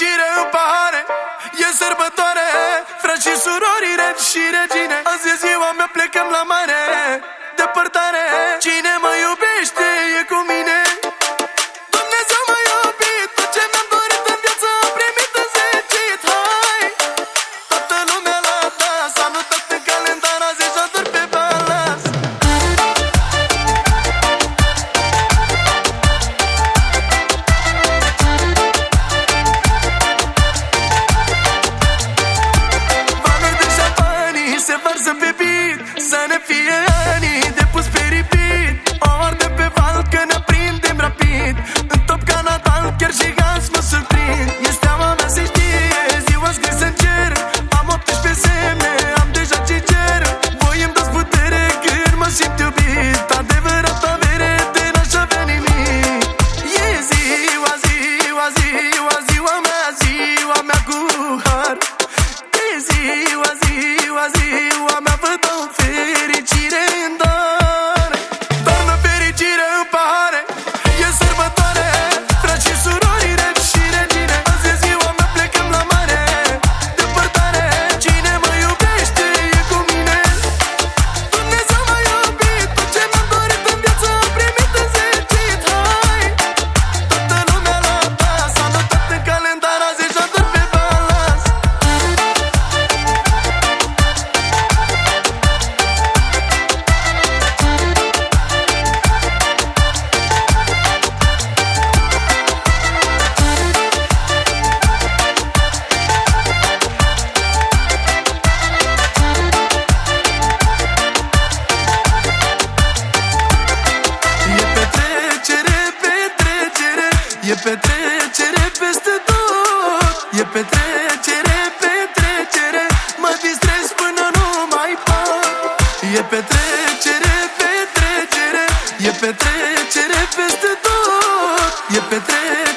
fericire în pahare. E sărbătoare Frați și surori, regi și regine. Azi e ziua mea, plecăm la mare. Depărtare Cine mă iubește? e cu vărsă pe beat Să ne fie anii E petrecere peste tot E petrecere, petrecere. Mă distrez până nu mai pot. E petrecere, petrecere E petrecere peste tot E petrecere.